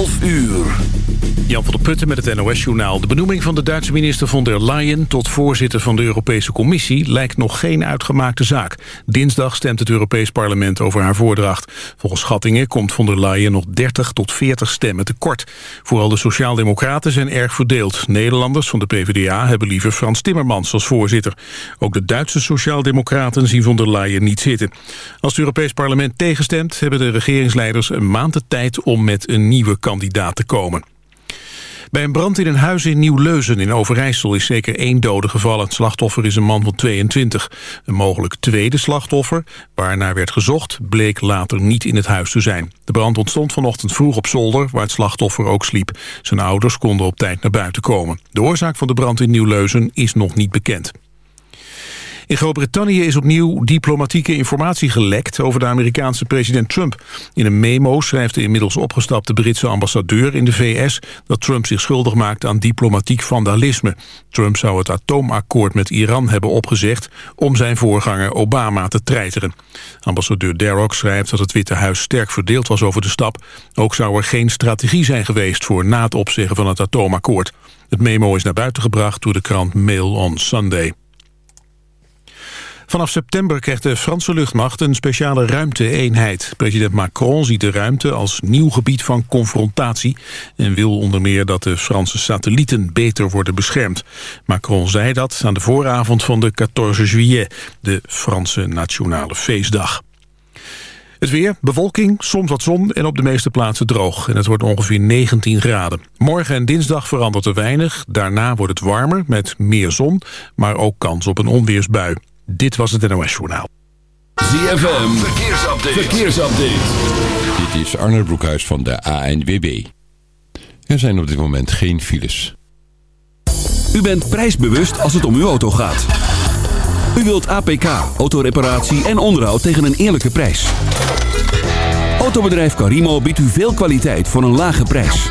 12 uur. Jan van der Putten met het NOS-journaal. De benoeming van de Duitse minister von der Leyen... tot voorzitter van de Europese Commissie lijkt nog geen uitgemaakte zaak. Dinsdag stemt het Europees Parlement over haar voordracht. Volgens schattingen komt von der Leyen nog 30 tot 40 stemmen tekort. Vooral de Sociaaldemocraten zijn erg verdeeld. Nederlanders van de PvdA hebben liever Frans Timmermans als voorzitter. Ook de Duitse Sociaaldemocraten zien von der Leyen niet zitten. Als het Europees Parlement tegenstemt... hebben de regeringsleiders een maand de tijd om met een nieuwe kandidaat te komen. Bij een brand in een huis in Nieuw-Leuzen in Overijssel is zeker één dode gevallen. Het slachtoffer is een man van 22. Een mogelijk tweede slachtoffer, waarnaar werd gezocht, bleek later niet in het huis te zijn. De brand ontstond vanochtend vroeg op zolder, waar het slachtoffer ook sliep. Zijn ouders konden op tijd naar buiten komen. De oorzaak van de brand in Nieuw-Leuzen is nog niet bekend. In Groot-Brittannië is opnieuw diplomatieke informatie gelekt over de Amerikaanse president Trump. In een memo schrijft de inmiddels opgestapte Britse ambassadeur in de VS dat Trump zich schuldig maakt aan diplomatiek vandalisme. Trump zou het atoomakkoord met Iran hebben opgezegd om zijn voorganger Obama te treiteren. Ambassadeur Darroch schrijft dat het Witte Huis sterk verdeeld was over de stap. Ook zou er geen strategie zijn geweest voor na het opzeggen van het atoomakkoord. Het memo is naar buiten gebracht door de krant Mail on Sunday. Vanaf september krijgt de Franse luchtmacht een speciale ruimte-eenheid. President Macron ziet de ruimte als nieuw gebied van confrontatie... en wil onder meer dat de Franse satellieten beter worden beschermd. Macron zei dat aan de vooravond van de 14 juillet... de Franse nationale feestdag. Het weer, bewolking, soms wat zon en op de meeste plaatsen droog. En het wordt ongeveer 19 graden. Morgen en dinsdag verandert er weinig. Daarna wordt het warmer met meer zon, maar ook kans op een onweersbui. Dit was het NOS Journaal. ZFM, verkeersupdate. verkeersupdate. Dit is Arnold Broekhuis van de ANWB. Er zijn op dit moment geen files. U bent prijsbewust als het om uw auto gaat. U wilt APK, autoreparatie en onderhoud tegen een eerlijke prijs. Autobedrijf Carimo biedt u veel kwaliteit voor een lage prijs.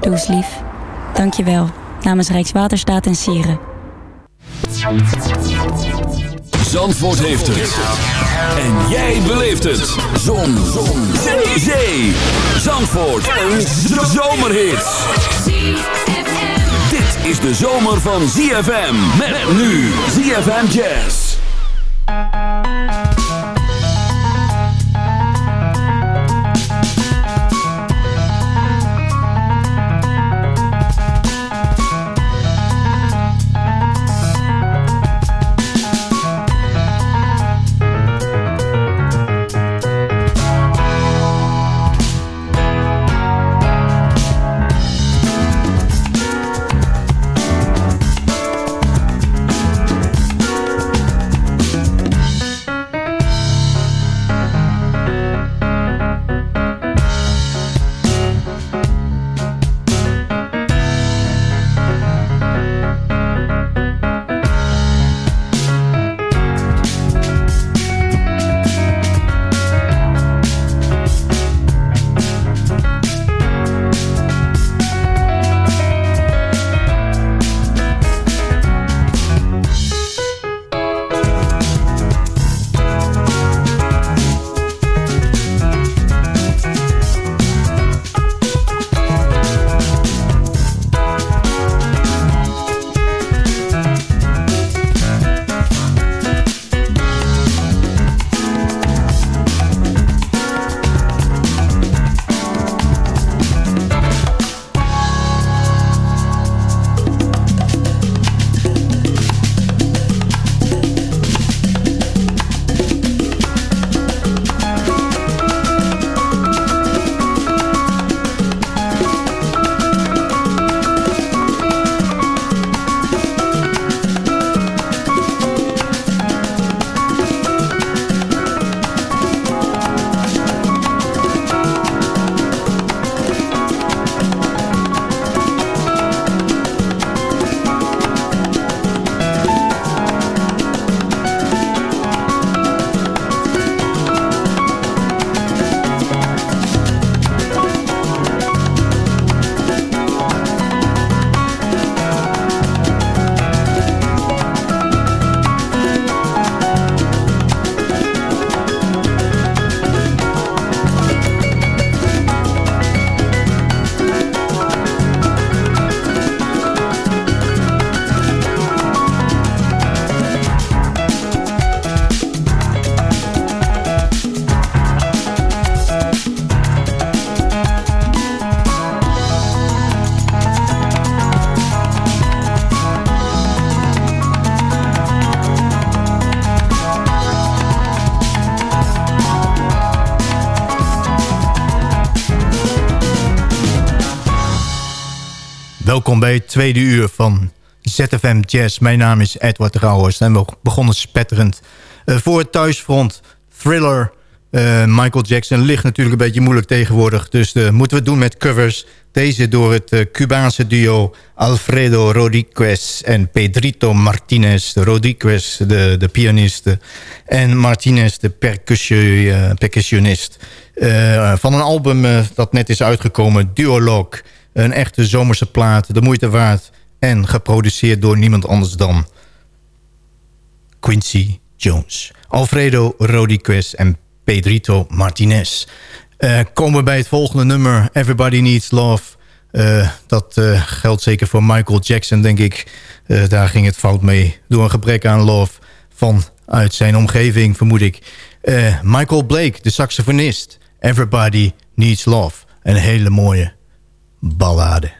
Doe eens lief. Dank je wel. Namens Rijkswaterstaat en Sieren. Zandvoort heeft het. En jij beleeft het. Zon. Zon. Zee. Zee. Zandvoort. Een zomerhit. Dit is de zomer van ZFM. Met nu ZFM Jazz. Bij het tweede uur van ZFM Jazz. Mijn naam is Edward Rauwers en we begonnen spetterend. Uh, voor het thuisfront, Thriller, uh, Michael Jackson ligt natuurlijk een beetje moeilijk tegenwoordig. Dus uh, moeten we het doen met covers. Deze door het Cubaanse duo Alfredo Rodriguez en Pedrito Martinez. Rodriguez, de, de pianiste, en Martinez, de percussionist. van een album dat net is uitgekomen, Duologue... Een echte zomerse plaat, de moeite waard. En geproduceerd door niemand anders dan Quincy Jones. Alfredo Rodriguez en Pedrito Martinez. Uh, komen we bij het volgende nummer, Everybody Needs Love. Uh, dat uh, geldt zeker voor Michael Jackson, denk ik. daar ging het fout mee. Door een gebrek aan love vanuit zijn omgeving, vermoed ik. Michael Blake, de saxofonist. Everybody Needs Love. Een hele mooie ballade.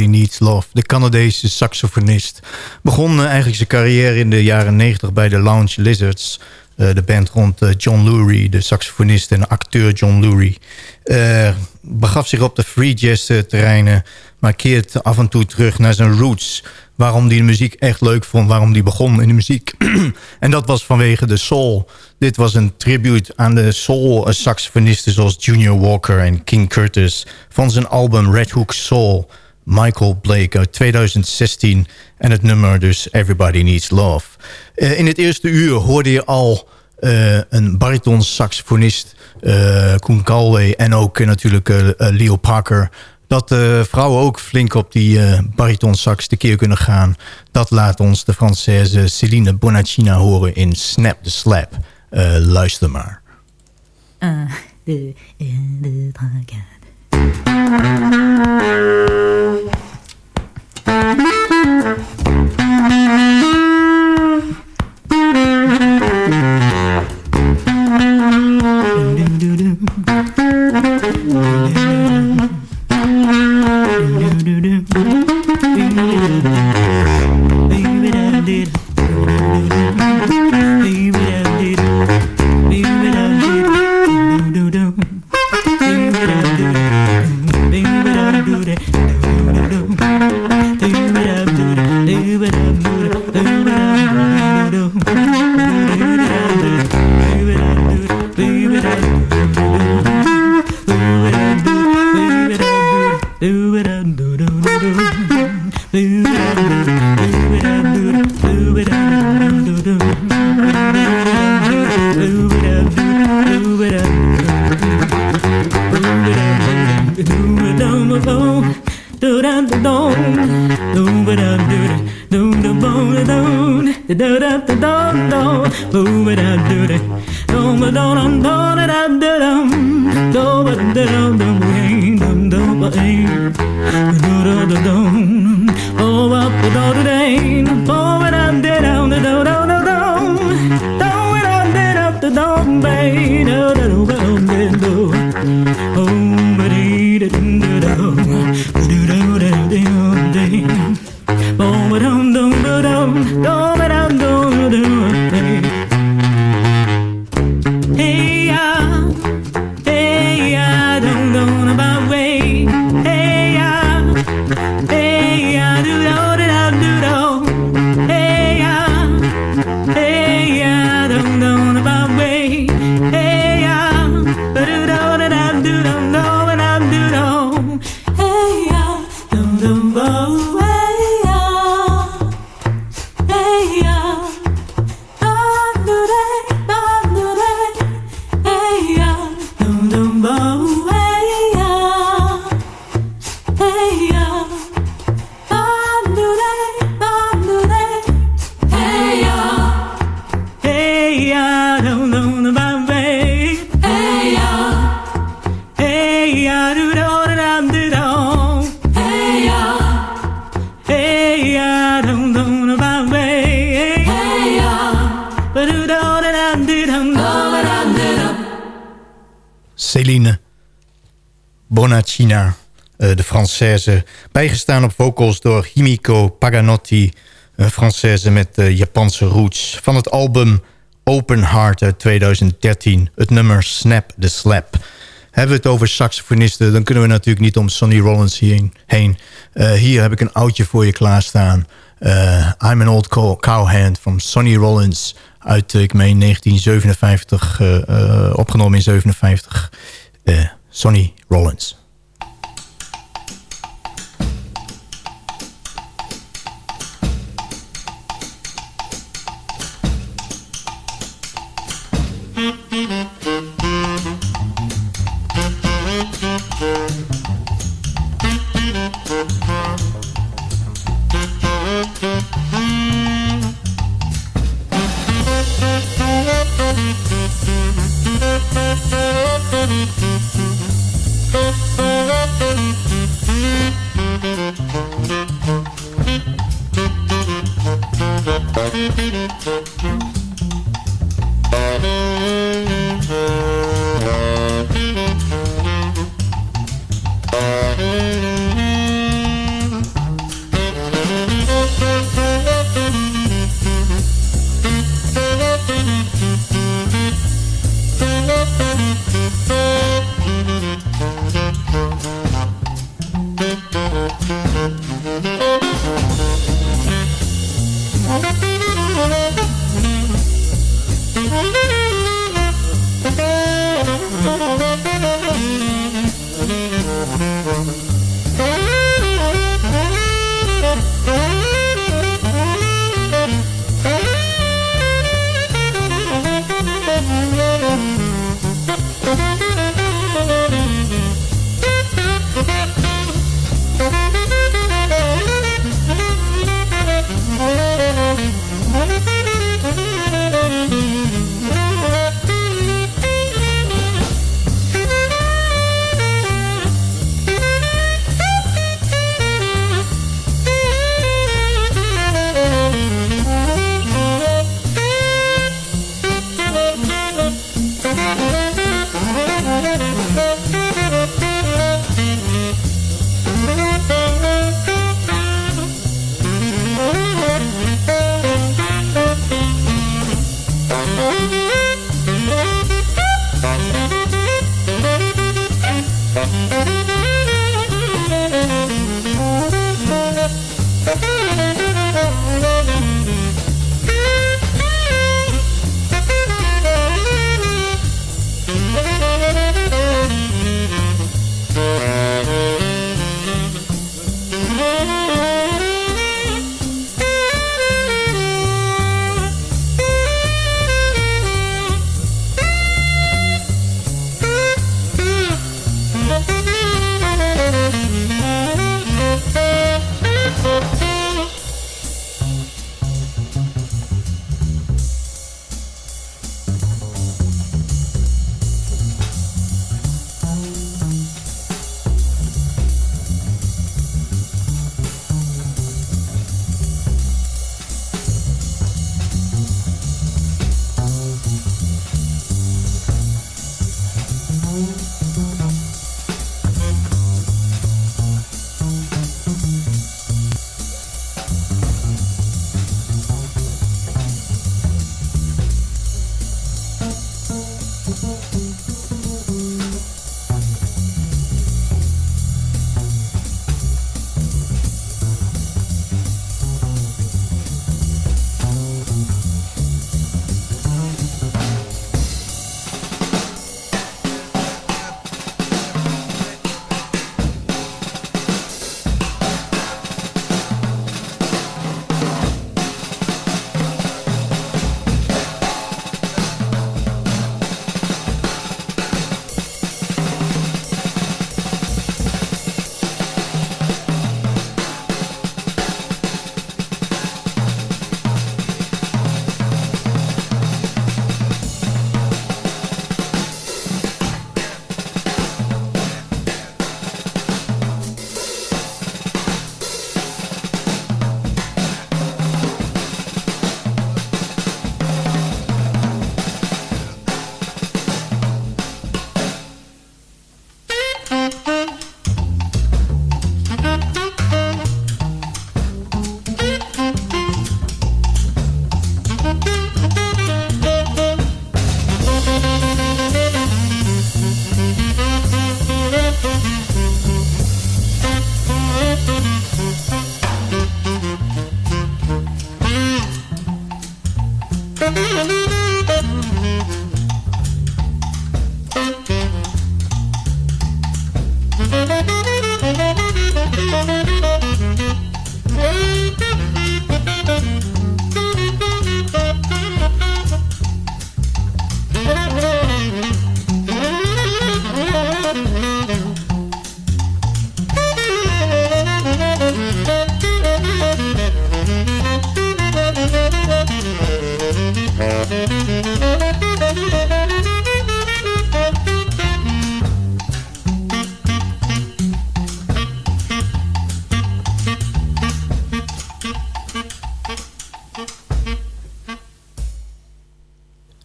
Needs Love. De Canadese saxofonist. Begon eh, eigenlijk zijn carrière in de jaren 90 bij de Lounge Lizards. Eh, de band rond eh, John Lurie, de saxofonist en acteur John Lurie. Begaf zich op de free jazz terreinen, maar keert af en toe terug naar zijn roots. Waarom hij de muziek echt leuk vond, waarom hij begon in de muziek. en dat was vanwege de soul. Dit was een tribute aan de soul saxofonisten zoals Junior Walker en King Curtis... van zijn album Red Hook Soul... Michael Blake uit 2016. En het nummer dus Everybody Needs Love. Eh, in het eerste uur hoorde je al eh, een bariton saxofonist, eh, Koen Galway... en ook natuurlijk Leo Parker... Dat de vrouwen ook flink op die eh bariton sax tekeer kunnen gaan. Dat laat ons de Française Celine Bonaccina horen in Snap the Slap. Luister maar. Mm-hmm. do da da da da da da da da da da Oh, up, da da da, oh, up, da da da, oh, up, da da da, da da da. Bijgestaan op vocals door Himiko Paganotti, een Française met eh, Japanse roots. Van het album Open Heart uit 2013, het nummer Snap the Slap. Hebben we het over saxofonisten, dan kunnen we natuurlijk niet om Sonny Rollins heen. Eh, hier heb ik een oudje voor je klaarstaan. Eh, I'm an Old cow- Cowhand van Sonny Rollins uit, ik meen, 1957, eh, eh, opgenomen in 57. Eh, Sonny Rollins.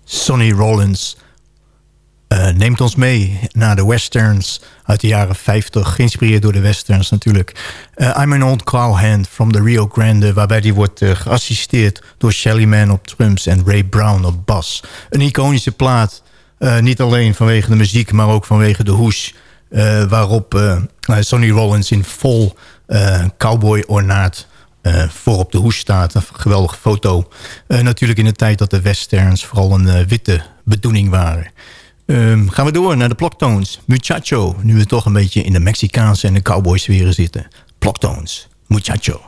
Sonny Rollins eh, neemt ons mee naar de westerns uit de jaren 50. Geïnspireerd door de westerns natuurlijk. Eh, I'm an old cowhand from the Rio Grande... waarbij die wordt eh, geassisteerd door Shelly Man op drums... en Ray Brown op bas. Een iconische plaat. niet alleen vanwege de muziek, maar ook vanwege de hoes... waarop Sonny Rollins in vol cowboy-ornaat... Uh, voor op de hoes staat. Een geweldige foto. Uh, natuurlijk in de tijd dat de westerns vooral een uh, witte bedoeling waren. Um, gaan we door naar de Ploktones. Muchacho, nu we toch een beetje in de Mexicaanse en de cowboy sferen zitten. Ploktones, Muchacho.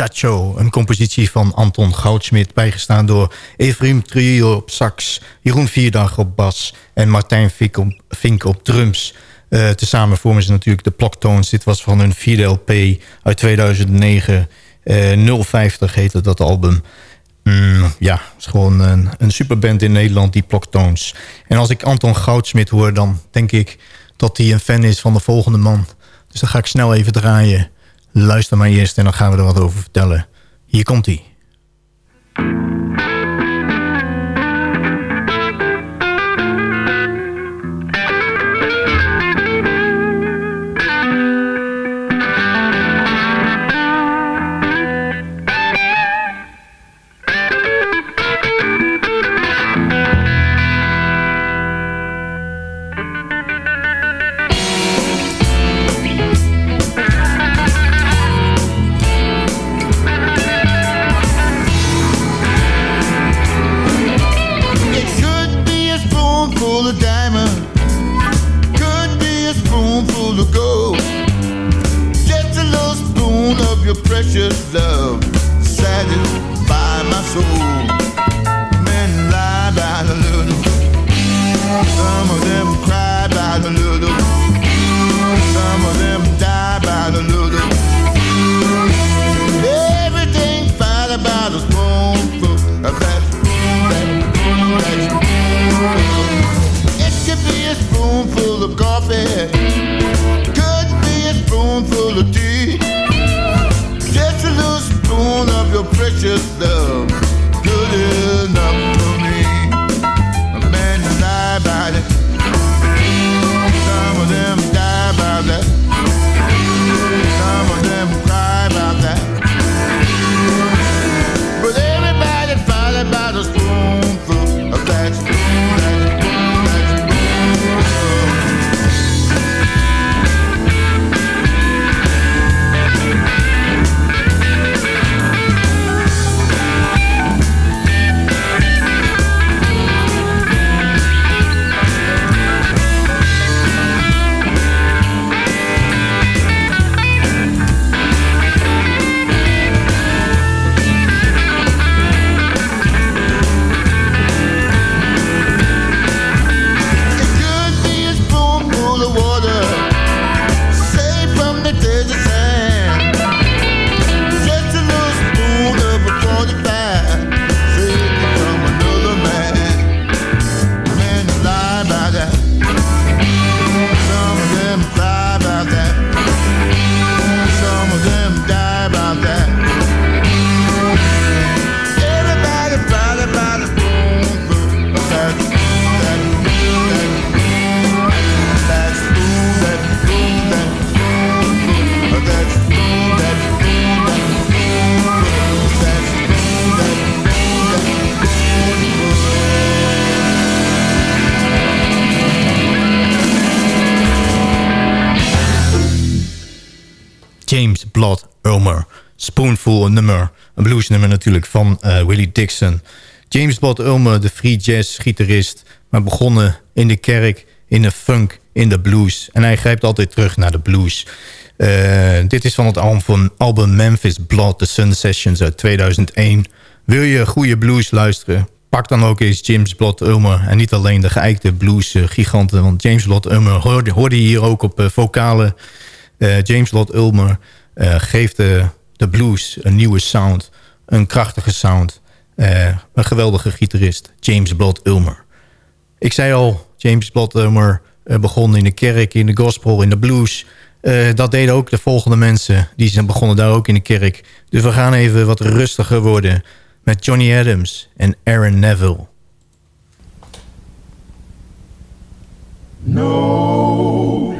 Muchacho. Een compositie van Anton Goudsmit, bijgestaan door Evrim Trio op sax... Jeroen Vierdag op bas en Martijn Vink op, drums. Uh, tezamen vormen ze natuurlijk de Ploktones. Dit was van hun vierde LP uit 2009. Uh, 050 heette dat album. Mm, ja, het is gewoon een, een superband in Nederland, die Ploktones. En als ik Anton Goudsmit hoor, dan denk ik dat hij een fan is van de volgende man. Dus dan ga ik snel even draaien. Luister maar eerst en dan gaan we er wat over vertellen. Hier komt hij. Bluesnummer natuurlijk van uh, Willie Dixon. James Blood Ulmer, de free jazz gitarist, maar begonnen in de kerk, in de funk, in de blues. En hij grijpt altijd terug naar de blues. Uh, dit is van het album, album Memphis Blood, The Sun Sessions uit 2001. Wil je goede blues luisteren? Pak dan ook eens James Blood Ulmer. En niet alleen de geëikte blues giganten. Want James Blood Ulmer hoorde, hoorde hier ook op uh, vocalen. James Lott Ulmer geeft de, blues een nieuwe sound. Een krachtige sound. Uh, een geweldige gitarist. James Blood Ulmer. Ik zei al, James Blood Ulmer begon in de kerk, in de gospel, in de blues. dat deden ook de volgende mensen. Die zijn begonnen daar ook in de kerk. Dus we gaan even wat rustiger worden. Met Johnny Adams en Aaron Neville. No,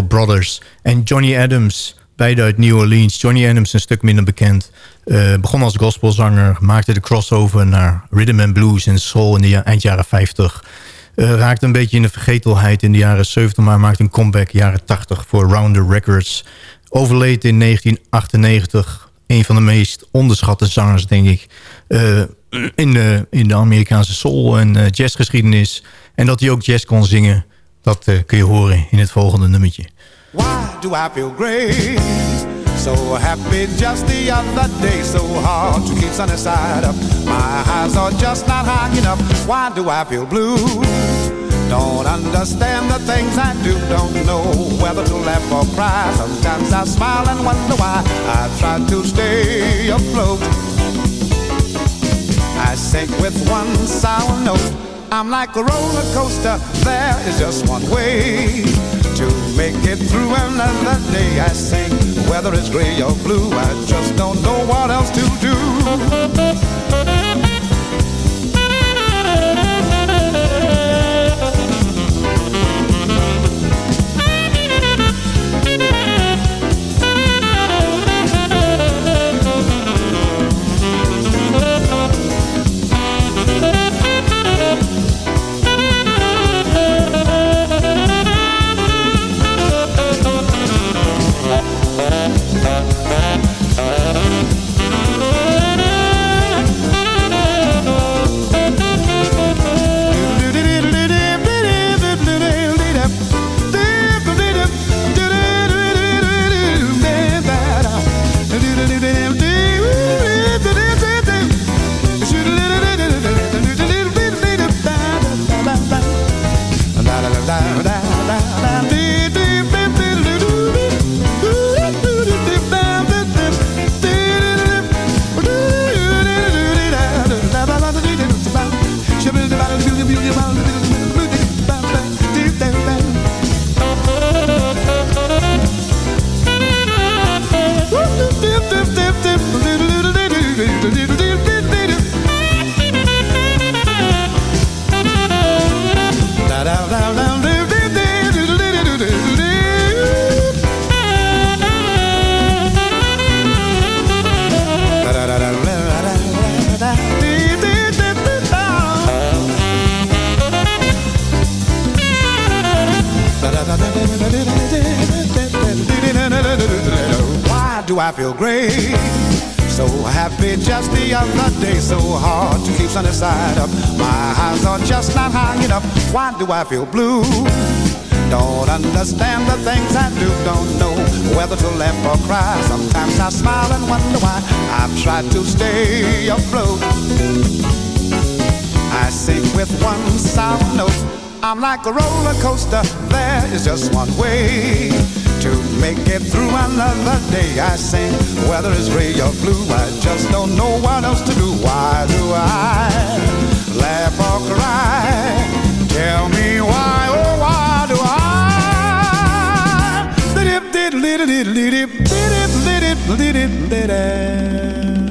Brothers. En Johnny Adams. Beide uit New Orleans. Johnny Adams een stuk minder bekend. Eh, begon als gospelzanger. Maakte de crossover naar rhythm and blues en soul in de eind jaren 50. Eh, raakte een beetje in de vergetelheid in de jaren 70... maar maakte een comeback jaren 80 voor Rounder Records. Overleed in 1998. Een van de meest onderschatte zangers, denk ik... eh, in, de, in de Amerikaanse soul- en jazzgeschiedenis. En dat hij ook jazz kon zingen... dat eh, kun je horen in het volgende nummertje. Why do I feel great? So happy just the other day. So hard to keep sunny side up. My eyes are just not high enough. Why do I feel blue? Don't understand the things I do. Don't know whether to laugh or cry. Sometimes I smile and wonder why. I try to stay afloat. I sink with one sour note. I'm like a roller coaster. There is just one way to make it through another day. I sing whether it's gray or blue. I just don't know what else to do. Do I feel great? So happy just the other day, so hard to keep sunny side up. My eyes are just not high enough. Why do I feel blue? Don't understand the things I do, don't know whether to laugh or cry. Sometimes I smile and wonder why I've tried to stay afloat. I sing with one sound note. I'm like a roller coaster, there is just one way to make it through another day. I sing, whether it's gray or blue, I just don't know what else to do. Why do I laugh or cry? Tell me why, oh why do I? Did it, did it, did it, did it, did it, did it, did it.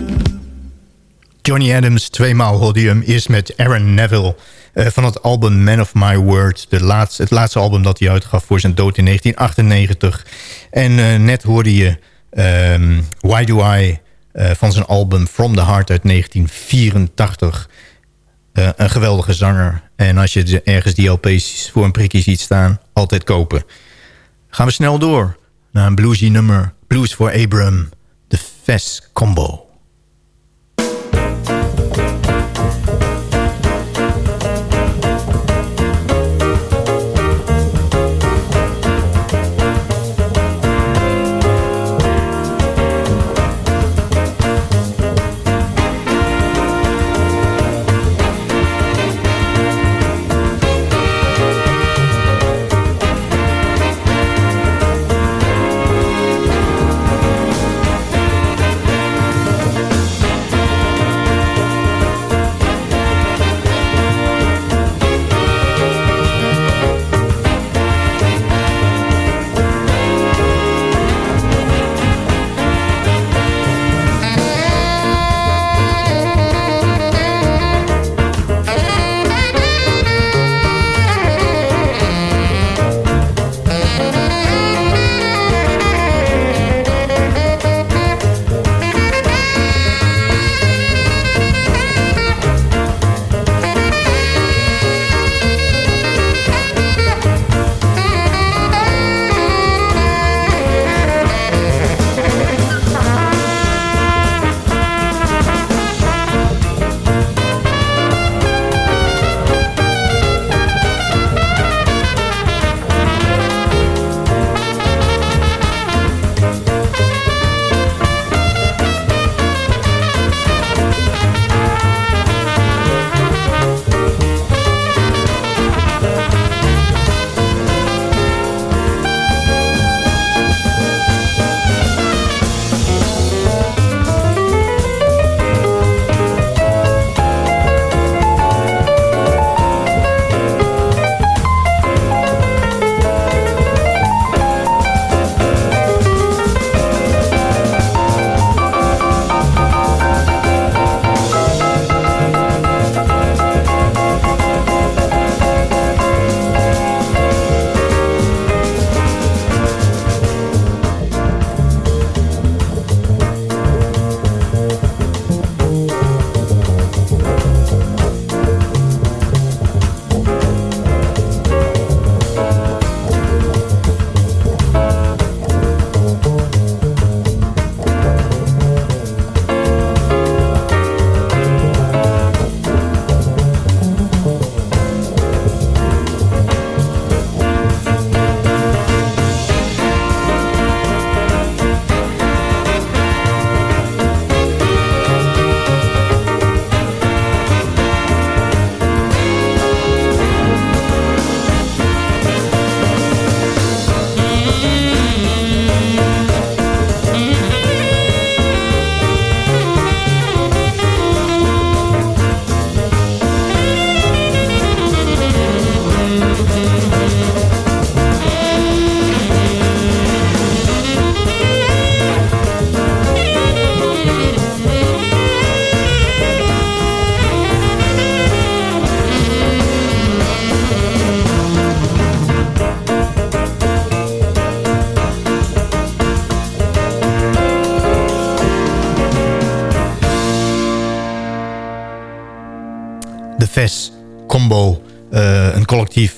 Johnny Adams, tweemaal je hem. Eerst met Aaron Neville eh, van het album Man of My Word. De laatste, het laatste album dat hij uitgaf voor zijn dood in 1998. En eh, net hoorde je ehm, Why Do I eh, van zijn album From the Heart uit 1984. Eh, een geweldige zanger. En als je ergens die LP's voor een prikje ziet staan, altijd kopen. Gaan we snel door naar een bluesy nummer. Blues for Abram, de Fest Combo.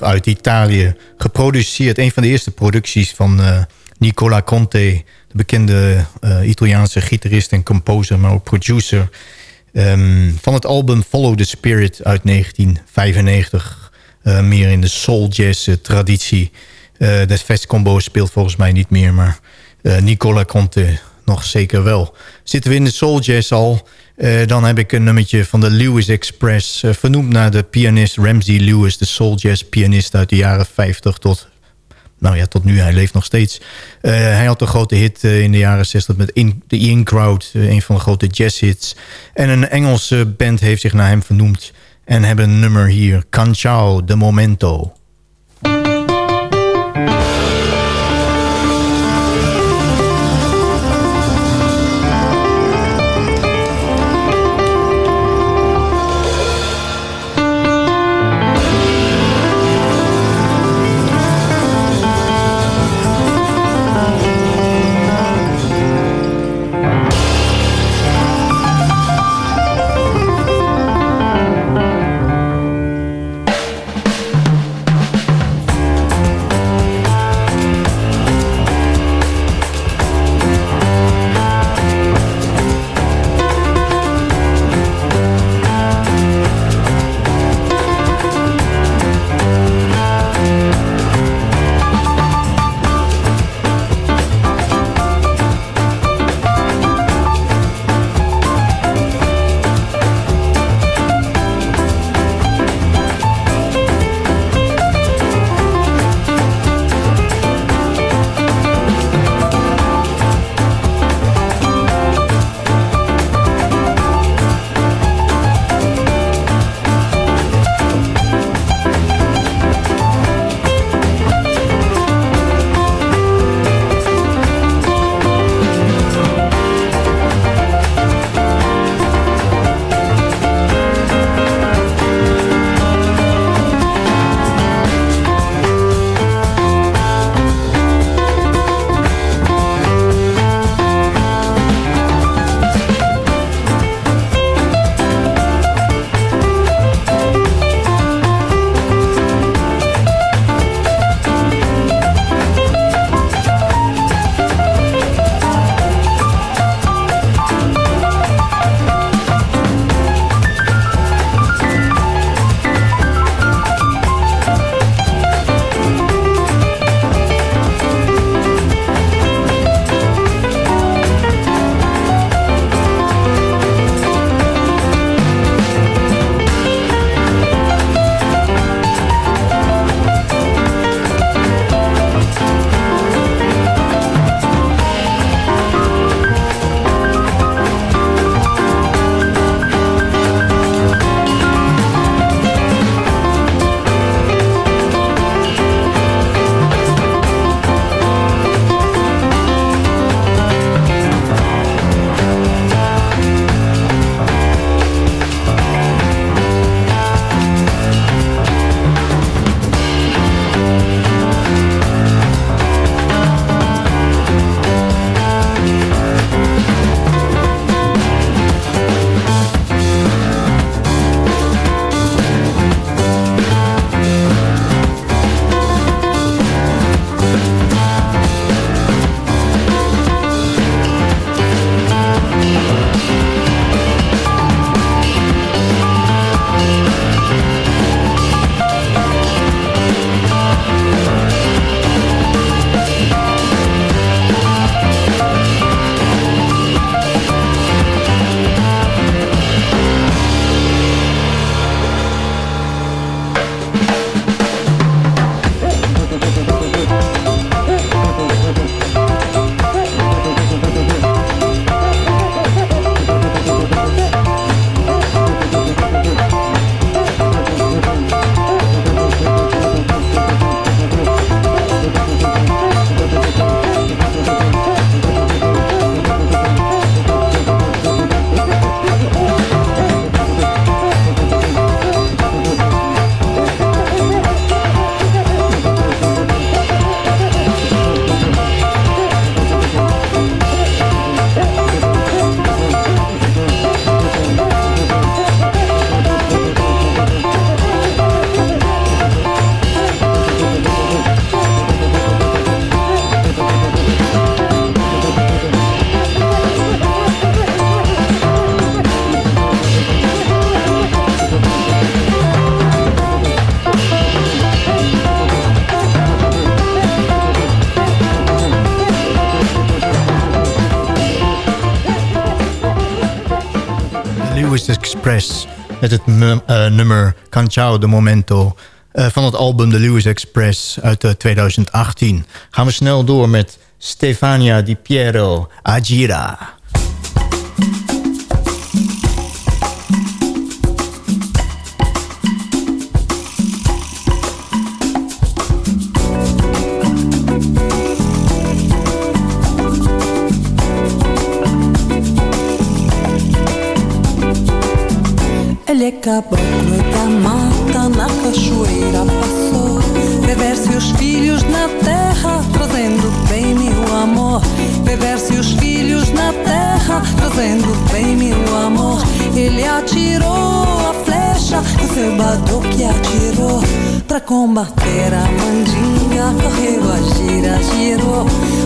Uit Italië. Geproduceerd. Een van de eerste producties van eh, Nicola Conte. De bekende eh, Italiaanse gitarist en composer, maar ook producer. Ehm, van het album Follow the Spirit uit 1995. Eh, meer in de soul jazz traditie. Uh, de Fest Combo speelt volgens mij niet meer, maar uh, Nicola Conte nog zeker wel. Zitten we in de soul jazz al... Uh, dan heb ik een nummertje van de Lewis Express... Uh, vernoemd naar de pianist Ramsey Lewis... de soul jazz pianist uit de jaren 50 tot... Nou ja, tot nu, hij leeft nog steeds. Uh, hij had een grote hit in de jaren 60 met in, The In Crowd. een van de grote jazzhits. En een Engelse band heeft zich naar hem vernoemd. En hebben een nummer hier. Canciao de Momento. Met het eh, nummer Canciao de Momento eh, van het album The Lewis Express uit eh, 2018. Gaan we snel door met Stefania Di Piero Agira. Caboclo da mata, na cachoeira passou. Beber-se os filhos na terra, trazendo bem meu amor. Beber-se os filhos na terra, trazendo bem meu amor. Ele atirou a flecha, o seu batuque atirou. Pra combater a mandinga, correu a gira, girou.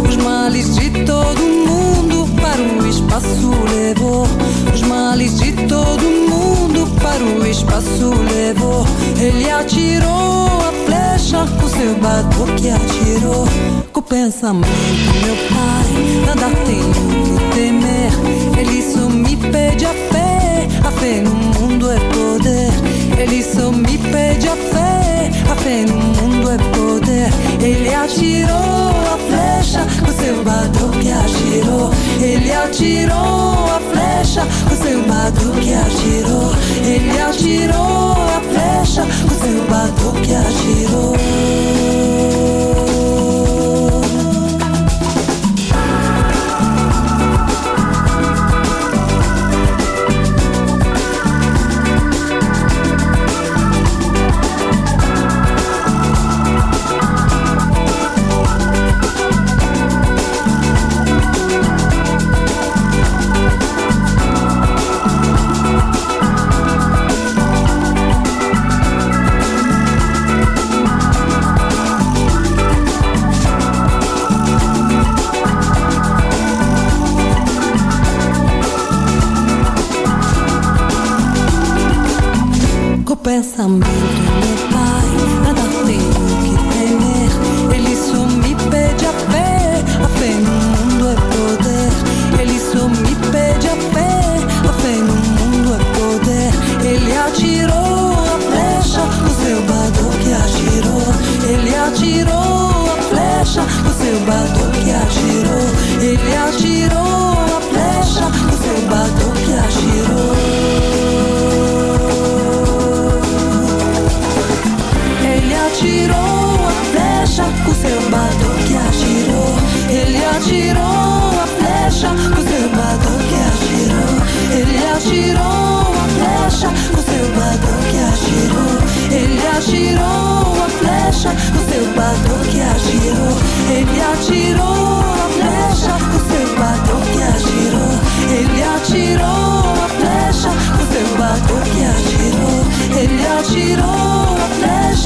Os males de todo mundo para o espaço levou. Os males de todo mundo para o espaço levou. Ele atirou a flecha, o seu batuque atirou. Com o pensamento, meu pai, nada tenho que temer. Ele só me pede a fé, a fé no mundo é poder. Ele só me pede a fé, a fé no mundo é poder. Ele atirou o seu batuque atirou. Ele atirou a flecha, o seu batuque atirou. Ele atirou a flecha, o seu batuque atirou. Pensamento, meu pai, nada tenho que temer. Ele só me pede a fé, a fé no mundo é poder. Ele só me pede a fé, a fé no mundo é poder. Ele atirou a flecha, o seu batuque atirou. Ele atirou a flecha, o seu batuque atirou. Ele atirou atirou a flecha, o seu batuque atirou. Ele atirou a flecha, o seu batuque atirou. Ele atirou a flecha, o seu batuque atirou. Ele atirou a flecha, o seu batuque atirou. Ele atirou a flecha, o seu batuque atirou. Ele atirou a flecha,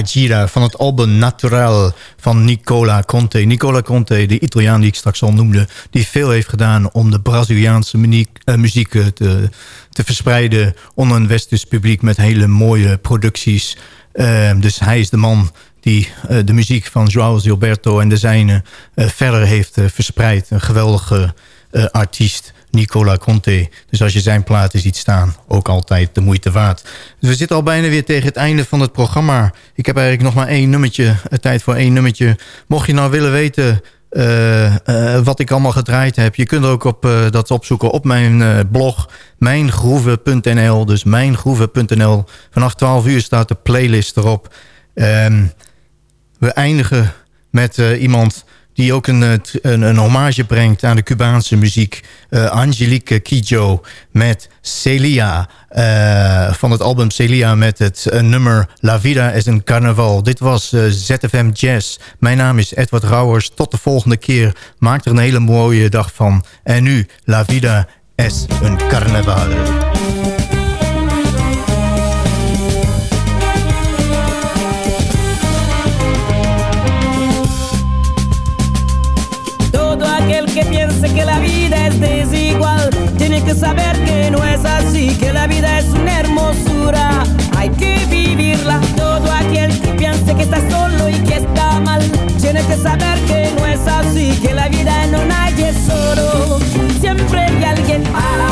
Agira van het album Natural van Nicola Conte. Nicola Conte, de Italiaan die ik straks al noemde... die veel heeft gedaan om de Braziliaanse muziek, eh, muziek eh, te, te verspreiden... onder een westers publiek met hele mooie producties. Eh, dus hij is de man die eh, de muziek van João Gilberto en de zijne verder heeft verspreid. Een geweldige artiest, Nicola Conte. Dus als je zijn platen ziet staan, ook altijd de moeite waard. Dus we zitten al bijna weer tegen het einde van het programma. Ik heb eigenlijk nog maar één nummertje, eh, tijd voor één nummertje. Mocht je nou willen weten eh, eh, wat ik allemaal gedraaid heb... je kunt ook op, dat opzoeken op mijn blog mijngroeven.nl. Dus mijngroeven.nl. Vanaf 12 uur staat de playlist erop. Ehm, we eindigen met iemand die ook een, eh, een, een hommage brengt aan de Cubaanse muziek. Eh, Angelique Kidjo met Celia. eh, van het album Celia met het nummer La Vida es een carnaval. Dit was ZFM Jazz. Mijn naam is Edward Rauwers. Tot de volgende keer. Maak er een hele mooie dag van. En nu La Vida es een carnaval. Que saber que no es así, que la vida es una hermosura. Hay que vivirla. Todo aquel que piense que está solo y que está mal, tiene que saber que no es así, que la vida no nadie es. Siempre hay alguien. Ah,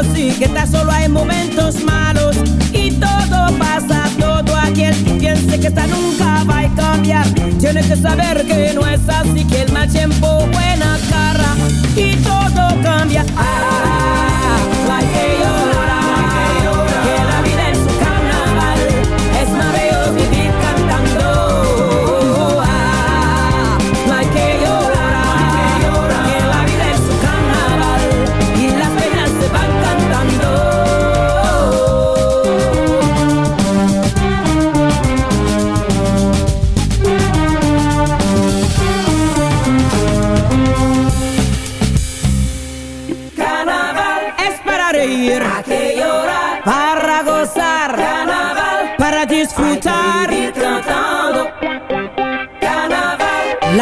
es así, que tan solo hay momentos malos y todo pasa. Todo aquel que piense que esta nunca va a cambiar tiene que saber que no es así, que el mal tiempo buena cara y todo cambia. Ah,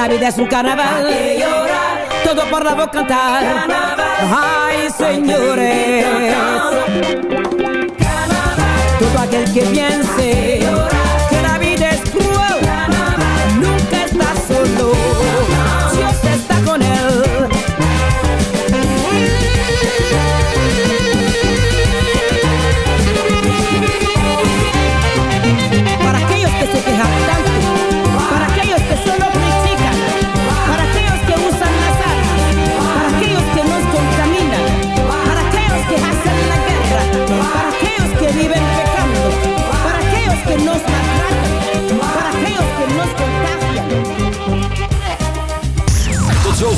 la vida es un carnaval. que llorar, todo por la voz cantar. Carnaval, ay señores. Carnaval, todo aquel que piense que la vida es cruel, nunca está solo. Dios está con él. Para aquellos que se quejan